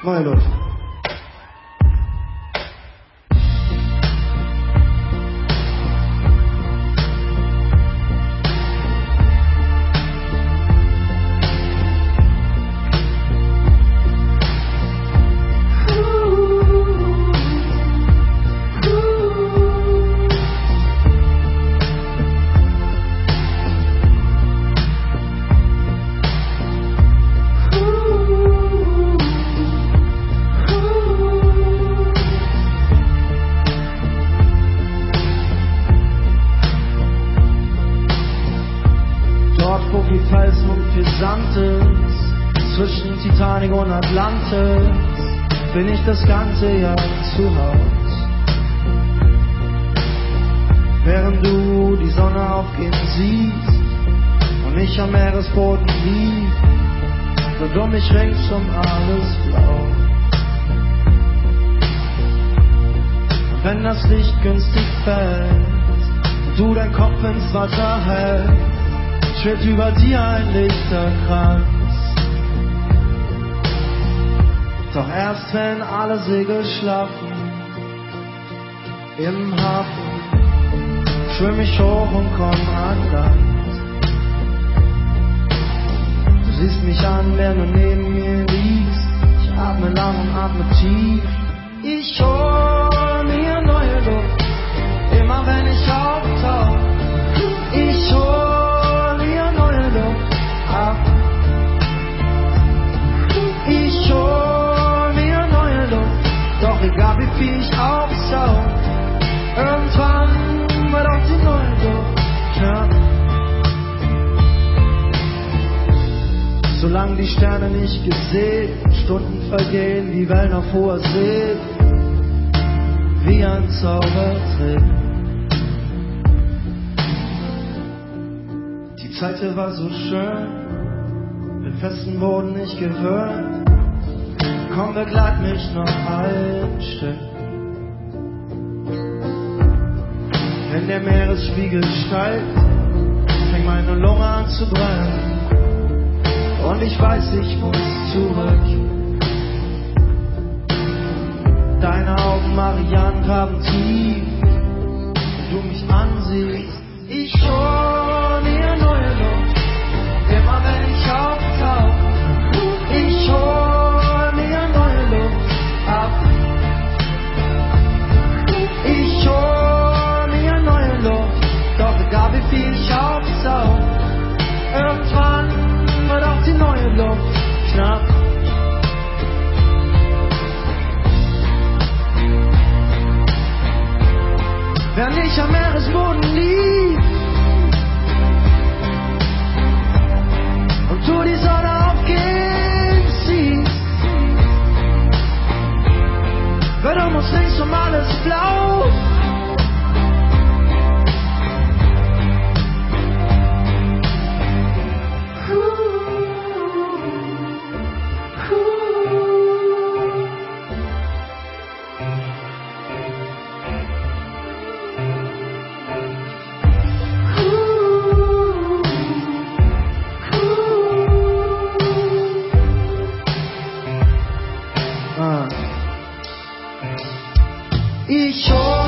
Neue Luft. Ist, zwischen Titanic und Atlantis, bin ich das ganze Jahr zu Haus. Während du die Sonne aufgehen siehst und ich am Meeresboden lieg, wird um mich ringsum alles blau. Und wenn das Licht günstig fällt und du dein Kopf ins Wasser hältst, schwebt über dir ein Lichterkranz. Doch erst wenn alle Segel schlafen, im Hafen, schwimm ich hoch und komm an Land. Du siehst mich an, während du neben mir liegst. Ich atme lang und atme tief. Ich hol mir neue Luft, immer wenn ich auftauch. Wie viel ich aufsaug, irgendwann wird auch die neue Luft knapp. Solange die Sterne nicht gesehen, Stunden vergehen wie Wellen auf hoher See, wie ein Zaubertrick. Die Zeit hier war so schön, den festen Boden nicht gewöhnt. Komm, begleit mich noch ein Stück. Wenn der Meeresspiegel steigt, fängt meine Lunge an zu brennen. Und ich weiß, ich muss zurück. Deine Augen, Marianne, graben tief. Wenn du mich ansiehst, ich hol Während ich am Meeresboden lieg 一秋